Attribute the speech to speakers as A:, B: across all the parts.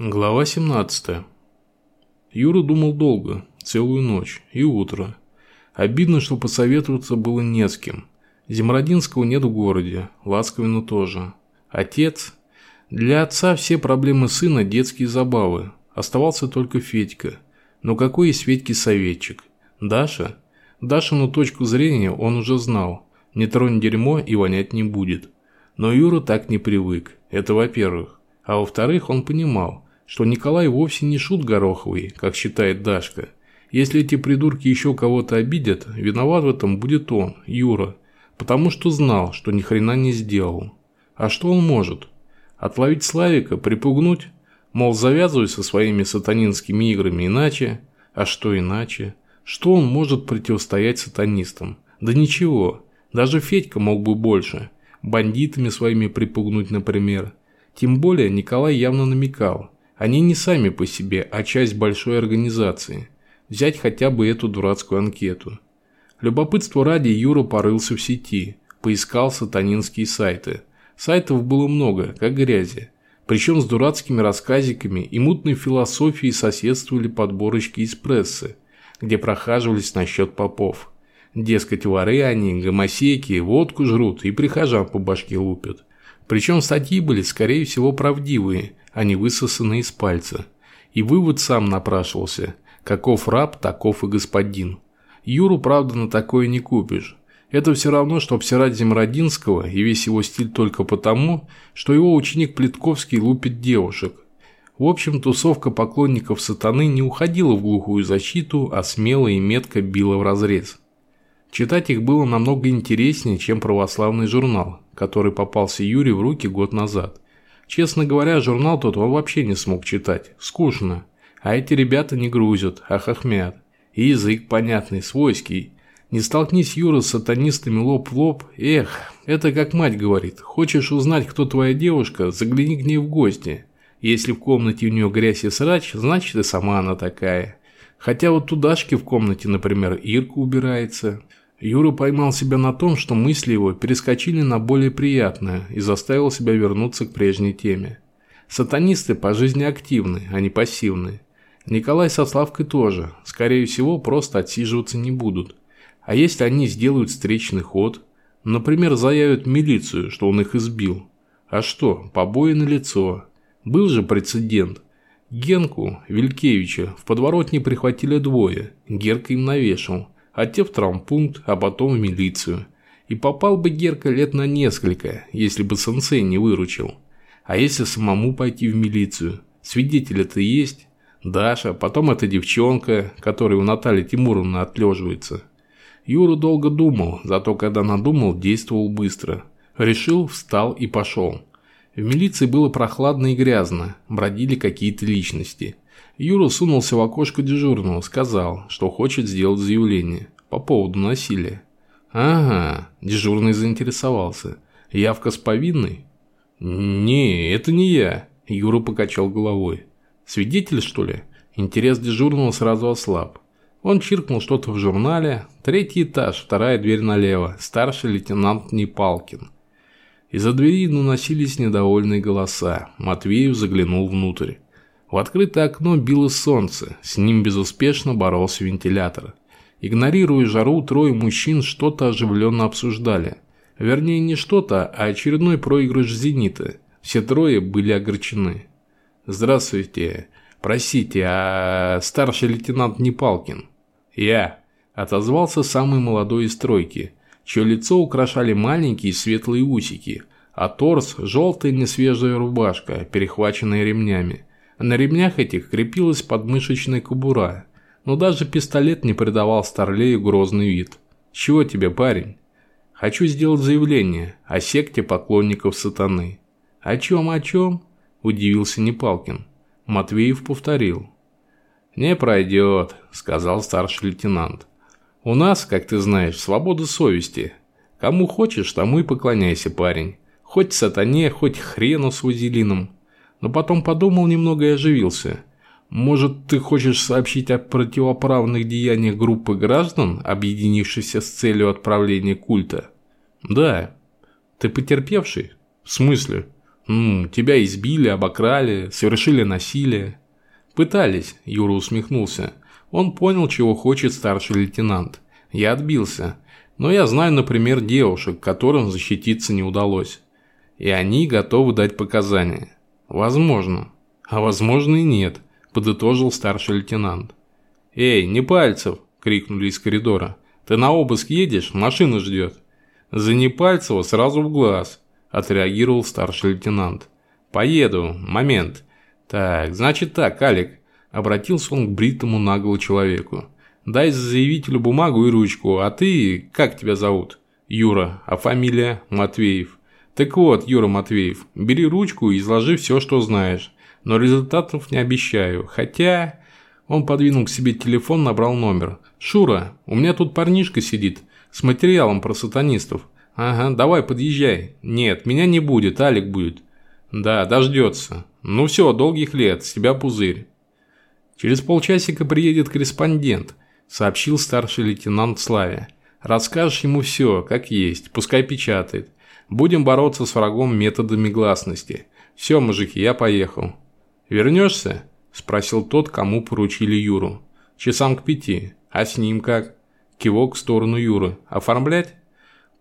A: Глава 17. Юра думал долго, целую ночь и утро. Обидно, что посоветоваться было не с кем. Земродинского нет в городе, Ласковина тоже. Отец? Для отца все проблемы сына – детские забавы. Оставался только Федька. Но какой из Федьки советчик? Даша? Дашину точку зрения он уже знал. Не тронь дерьмо и вонять не будет. Но Юра так не привык. Это во-первых. А во-вторых, он понимал – что Николай вовсе не шут Гороховый, как считает Дашка. Если эти придурки еще кого-то обидят, виноват в этом будет он, Юра, потому что знал, что ни хрена не сделал. А что он может? Отловить Славика, припугнуть? Мол, завязывай со своими сатанинскими играми иначе. А что иначе? Что он может противостоять сатанистам? Да ничего. Даже Федька мог бы больше. Бандитами своими припугнуть, например. Тем более Николай явно намекал – они не сами по себе, а часть большой организации. Взять хотя бы эту дурацкую анкету. Любопытство ради Юра порылся в сети, поискал сатанинские сайты. Сайтов было много, как грязи. Причем с дурацкими рассказиками и мутной философией соседствовали подборочки из прессы, где прохаживались насчет попов. Дескать, воры они, гомосеки, водку жрут и прихожан по башке лупят. Причем статьи были, скорее всего, правдивые, а не высосанные из пальца. И вывод сам напрашивался. Каков раб, таков и господин. Юру, правда, на такое не купишь. Это все равно, что обсирать Земродинского и весь его стиль только потому, что его ученик Плитковский лупит девушек. В общем, тусовка поклонников сатаны не уходила в глухую защиту, а смело и метко била в разрез. Читать их было намного интереснее, чем православный журнал, который попался Юре в руки год назад. Честно говоря, журнал тот он вообще не смог читать. Скучно. А эти ребята не грузят, а хохмят. И язык понятный, свойский. Не столкнись Юра с сатанистами лоб в лоб. Эх, это как мать говорит. Хочешь узнать, кто твоя девушка, загляни к ней в гости. Если в комнате у нее грязь и срач, значит и сама она такая. Хотя вот у Дашки в комнате, например, Ирка убирается. Юра поймал себя на том, что мысли его перескочили на более приятное и заставил себя вернуться к прежней теме. Сатанисты по жизни активны, а не пассивны. Николай со Славкой тоже, скорее всего, просто отсиживаться не будут. А если они сделают встречный ход, например, заявят милицию, что он их избил? А что, побои на лицо. Был же прецедент. Генку, Вилькевича, в подворотне прихватили двое, Герка им навешал – а те в травмпункт, а потом в милицию. И попал бы Герка лет на несколько, если бы сенсей не выручил. А если самому пойти в милицию? Свидетели-то есть. Даша, потом эта девчонка, которая у Натальи Тимуровны отлеживается. Юра долго думал, зато когда надумал, действовал быстро. Решил, встал и пошел. В милиции было прохладно и грязно, бродили какие-то личности – Юра сунулся в окошко дежурного, сказал, что хочет сделать заявление по поводу насилия. «Ага», – дежурный заинтересовался. «Явка с повинной?» «Не, это не я», – Юра покачал головой. «Свидетель, что ли?» Интерес дежурного сразу ослаб. Он чиркнул что-то в журнале. Третий этаж, вторая дверь налево. Старший лейтенант Непалкин. Из-за двери доносились недовольные голоса. Матвеев заглянул внутрь. В открытое окно било солнце, с ним безуспешно боролся вентилятор. Игнорируя жару, трое мужчин что-то оживленно обсуждали. Вернее, не что-то, а очередной проигрыш «Зенита». Все трое были огорчены. «Здравствуйте. Простите, а старший лейтенант Непалкин?» «Я», – отозвался самый молодой из тройки, чье лицо украшали маленькие светлые усики, а торс – желтая несвежая рубашка, перехваченная ремнями. На ремнях этих крепилась подмышечная кобура, но даже пистолет не придавал Старлею грозный вид. «Чего тебе, парень?» «Хочу сделать заявление о секте поклонников сатаны». «О чем, о чем?» – удивился Непалкин. Матвеев повторил. «Не пройдет», – сказал старший лейтенант. «У нас, как ты знаешь, свобода совести. Кому хочешь, тому и поклоняйся, парень. Хоть сатане, хоть хрену с вазелином но потом подумал немного и оживился. Может, ты хочешь сообщить о противоправных деяниях группы граждан, объединившихся с целью отправления культа? Да. Ты потерпевший? В смысле? «М, тебя избили, обокрали, совершили насилие». «Пытались», – Юра усмехнулся. Он понял, чего хочет старший лейтенант. Я отбился. Но я знаю, например, девушек, которым защититься не удалось. И они готовы дать показания. Возможно. А возможно и нет, подытожил старший лейтенант. «Эй, не пальцев!» – крикнули из коридора. «Ты на обыск едешь? Машина ждет». «За Непальцева сразу в глаз», – отреагировал старший лейтенант. «Поеду. Момент. Так, значит так, Алик». Обратился он к бритому наглому человеку. «Дай заявителю бумагу и ручку, а ты... Как тебя зовут?» «Юра. А фамилия?» «Матвеев». «Так вот, Юра Матвеев, бери ручку и изложи все, что знаешь. Но результатов не обещаю. Хотя...» Он подвинул к себе телефон, набрал номер. «Шура, у меня тут парнишка сидит. С материалом про сатанистов. Ага, давай, подъезжай. Нет, меня не будет, Алик будет. Да, дождется. Ну все, долгих лет, с тебя пузырь. Через полчасика приедет корреспондент, сообщил старший лейтенант Славе. Расскажешь ему все, как есть, пускай печатает. Будем бороться с врагом методами гласности. Все, мужики, я поехал. Вернешься? Спросил тот, кому поручили Юру. Часам к пяти. А с ним как? Кивок в сторону Юры. «Оформлять?»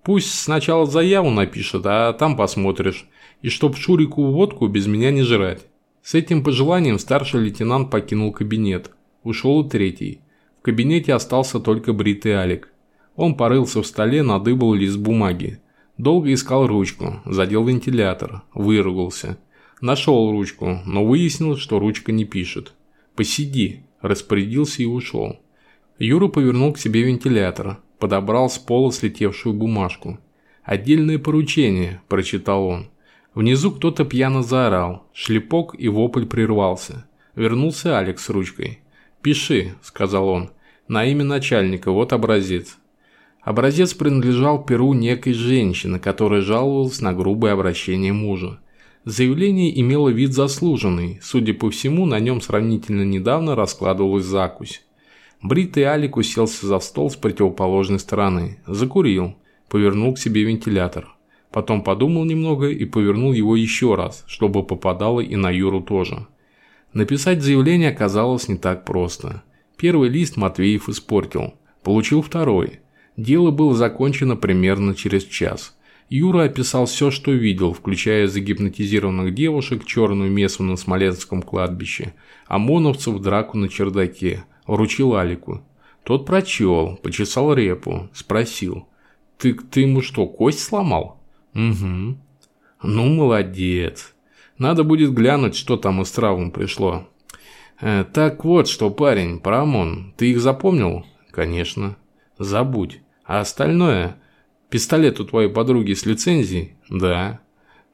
A: «Пусть сначала заяву напишет, а там посмотришь. И чтоб Шурику водку без меня не жрать». С этим пожеланием старший лейтенант покинул кабинет. Ушел и третий. В кабинете остался только бритый Алик. Он порылся в столе, надыбал лист бумаги. Долго искал ручку, задел вентилятор, выругался. Нашел ручку, но выяснил, что ручка не пишет. «Посиди», распорядился и ушел. Юра повернул к себе вентилятор, подобрал с пола слетевшую бумажку. «Отдельное поручение», – прочитал он. Внизу кто-то пьяно заорал, шлепок и вопль прервался. Вернулся Алекс с ручкой. «Пиши», – сказал он, – «на имя начальника, вот образец». Образец принадлежал перу некой женщины, которая жаловалась на грубое обращение мужа. Заявление имело вид заслуженный, судя по всему, на нем сравнительно недавно раскладывалась закусь. Бритый Алик уселся за стол с противоположной стороны, закурил, повернул к себе вентилятор. Потом подумал немного и повернул его еще раз, чтобы попадало и на Юру тоже. Написать заявление оказалось не так просто. Первый лист Матвеев испортил, получил второй. Дело было закончено примерно через час. Юра описал все, что видел, включая загипнотизированных девушек, черную мессу на Смоленском кладбище, ОМОНовцев, драку на чердаке – вручил Алику. Тот прочел, почесал репу, спросил. «Ты, ты ему что, кость сломал?» «Угу». «Ну, молодец. Надо будет глянуть, что там из травм пришло». Э, «Так вот что, парень, про ОМОН. Ты их запомнил?» «Конечно». «Забудь. А остальное? Пистолет у твоей подруги с лицензией?» «Да».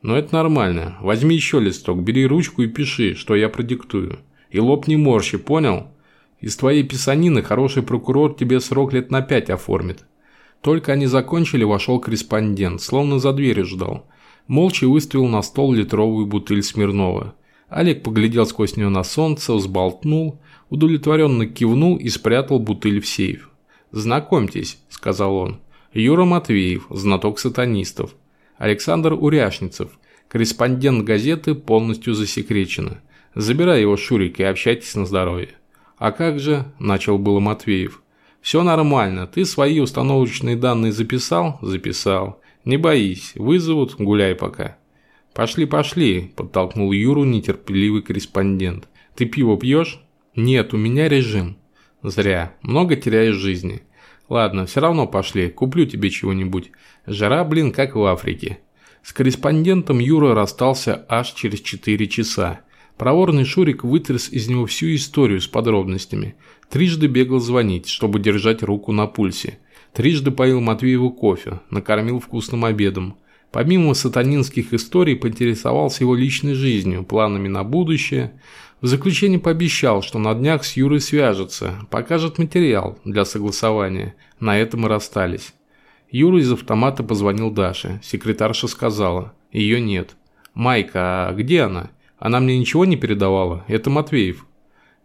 A: «Но это нормально. Возьми еще листок, бери ручку и пиши, что я продиктую. И лоб не морщи, понял?» Из твоей писанины хороший прокурор тебе срок лет на пять оформит. Только они закончили, вошел корреспондент, словно за дверью ждал. Молча выставил на стол литровую бутыль Смирнова. Олег поглядел сквозь нее на солнце, взболтнул, удовлетворенно кивнул и спрятал бутыль в сейф. «Знакомьтесь», – сказал он, – «Юра Матвеев, знаток сатанистов. Александр Уряшницев, корреспондент газеты, полностью засекречено. Забирай его, Шурик, и общайтесь на здоровье». «А как же?» – начал было Матвеев. «Все нормально. Ты свои установочные данные записал?» «Записал. Не боись. Вызовут, гуляй пока». «Пошли, пошли», – подтолкнул Юру нетерпеливый корреспондент. «Ты пиво пьешь?» «Нет, у меня режим». «Зря. Много теряешь жизни». «Ладно, все равно пошли. Куплю тебе чего-нибудь. Жара, блин, как в Африке». С корреспондентом Юра расстался аж через 4 часа. Проворный Шурик вытряс из него всю историю с подробностями. Трижды бегал звонить, чтобы держать руку на пульсе. Трижды поил Матвееву кофе, накормил вкусным обедом. Помимо сатанинских историй, поинтересовался его личной жизнью, планами на будущее. В заключение пообещал, что на днях с Юрой свяжется, покажет материал для согласования. На этом и расстались. Юра из автомата позвонил Даше. Секретарша сказала, ее нет. «Майка, а где она?» Она мне ничего не передавала? Это Матвеев.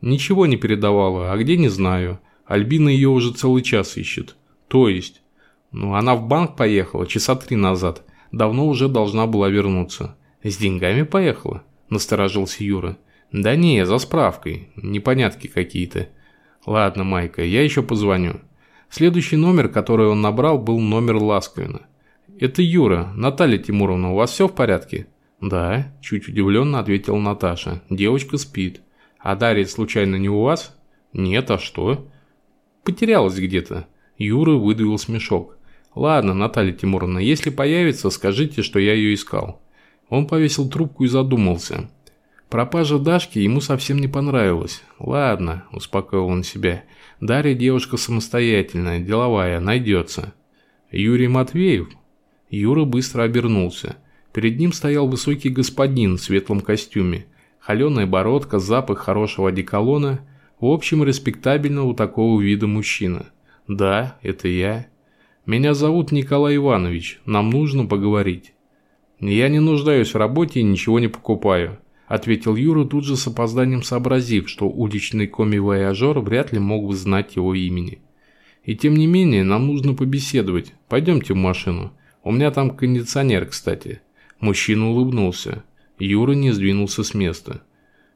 A: Ничего не передавала, а где не знаю. Альбина ее уже целый час ищет. То есть? Ну, она в банк поехала часа три назад. Давно уже должна была вернуться. «С деньгами поехала?» – насторожился Юра. «Да не, за справкой. Непонятки какие-то. Ладно, Майка, я еще позвоню». Следующий номер, который он набрал, был номер Ласковина. «Это Юра. Наталья Тимуровна, у вас все в порядке?» «Да», – чуть удивленно ответила Наташа. «Девочка спит». «А Дарья случайно не у вас?» «Нет, а что?» «Потерялась где-то». Юра выдавил смешок. «Ладно, Наталья Тимуровна, если появится, скажите, что я ее искал». Он повесил трубку и задумался. Пропажа Дашки ему совсем не понравилась. «Ладно», – успокоил он себя. «Дарья девушка самостоятельная, деловая, найдется». «Юрий Матвеев?» Юра быстро обернулся. Перед ним стоял высокий господин в светлом костюме. Холеная бородка, запах хорошего одеколона. В общем, респектабельно у такого вида мужчина. «Да, это я». «Меня зовут Николай Иванович. Нам нужно поговорить». «Я не нуждаюсь в работе и ничего не покупаю», – ответил Юра, тут же с опозданием сообразив, что уличный коми-вояжер вряд ли мог бы знать его имени. «И тем не менее, нам нужно побеседовать. Пойдемте в машину. У меня там кондиционер, кстати». Мужчина улыбнулся. Юра не сдвинулся с места.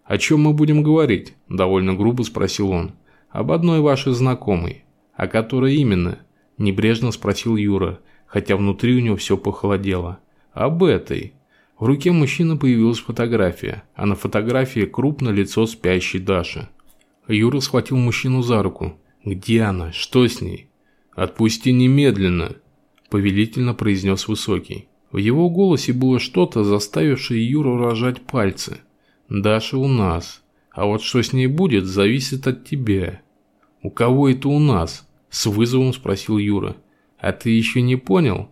A: «О чем мы будем говорить?» – довольно грубо спросил он. «Об одной вашей знакомой». «А которой именно?» – небрежно спросил Юра, хотя внутри у него все похолодело. Об этой. В руке мужчины появилась фотография, а на фотографии крупное лицо спящей Даши. Юра схватил мужчину за руку. «Где она? Что с ней?» «Отпусти немедленно!» – повелительно произнес Высокий. В его голосе было что-то, заставившее Юру рожать пальцы. «Даша у нас. А вот что с ней будет, зависит от тебя». «У кого это у нас?» – с вызовом спросил Юра. «А ты еще не понял?»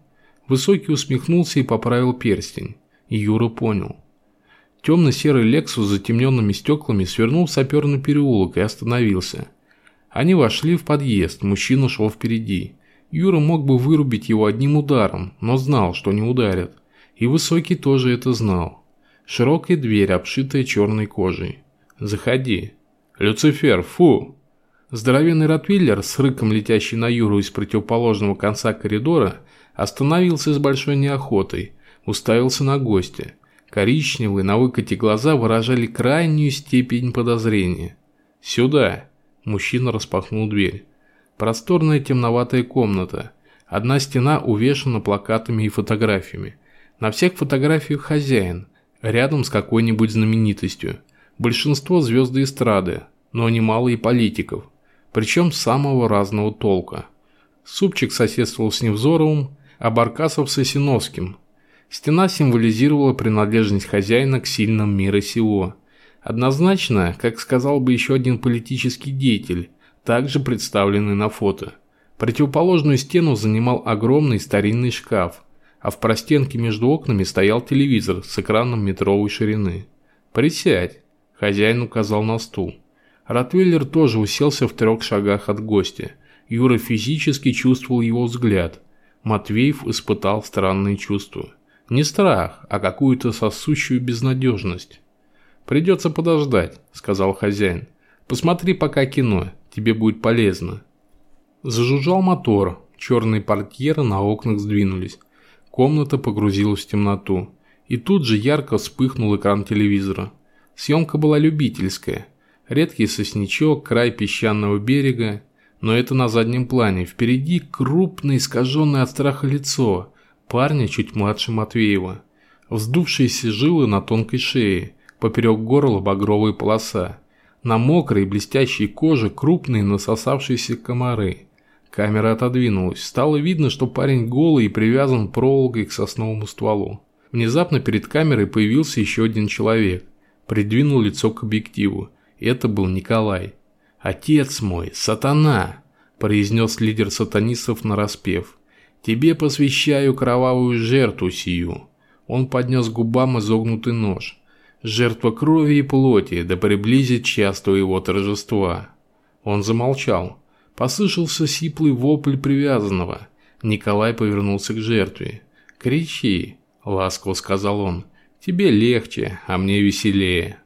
A: Высокий усмехнулся и поправил перстень. Юра понял. Темно-серый Лексус с затемненными стеклами свернул в саперный переулок и остановился. Они вошли в подъезд, мужчина шел впереди. Юра мог бы вырубить его одним ударом, но знал, что не ударят. И Высокий тоже это знал. Широкая дверь, обшитая черной кожей. «Заходи». «Люцифер, фу!» Здоровенный ротвиллер, с рыком летящий на Юру из противоположного конца коридора, Остановился с большой неохотой, уставился на гостя. Коричневые на выкате глаза выражали крайнюю степень подозрения. «Сюда!» – мужчина распахнул дверь. Просторная темноватая комната. Одна стена увешана плакатами и фотографиями. На всех фотографиях хозяин, рядом с какой-нибудь знаменитостью. Большинство звезды эстрады, но немало и политиков. Причем самого разного толка. Супчик соседствовал с Невзоровым, а Баркасов с Осиновским. Стена символизировала принадлежность хозяина к сильным мира сего. Однозначно, как сказал бы еще один политический деятель, также представленный на фото. Противоположную стену занимал огромный старинный шкаф, а в простенке между окнами стоял телевизор с экраном метровой ширины. «Присядь», – хозяин указал на стул. Ротвейлер тоже уселся в трех шагах от гостя. Юра физически чувствовал его взгляд – Матвеев испытал странные чувства. Не страх, а какую-то сосущую безнадежность. «Придется подождать», – сказал хозяин. «Посмотри пока кино, тебе будет полезно». Зажужжал мотор, черные портьеры на окнах сдвинулись. Комната погрузилась в темноту. И тут же ярко вспыхнул экран телевизора. Съемка была любительская. Редкий сосничок, край песчаного берега, но это на заднем плане. Впереди крупное, искаженное от страха лицо. Парня чуть младше Матвеева. Вздувшиеся жилы на тонкой шее. Поперек горла багровая полоса. На мокрой блестящей коже крупные насосавшиеся комары. Камера отодвинулась. Стало видно, что парень голый и привязан проволокой к сосновому стволу. Внезапно перед камерой появился еще один человек. Придвинул лицо к объективу. Это был Николай. «Отец мой, сатана!» – произнес лидер сатанистов нараспев. «Тебе посвящаю кровавую жертву сию». Он поднес губам изогнутый нож. «Жертва крови и плоти, да приблизит час твоего торжества». Он замолчал. Послышался сиплый вопль привязанного. Николай повернулся к жертве. «Кричи», – ласково сказал он. «Тебе легче, а мне веселее».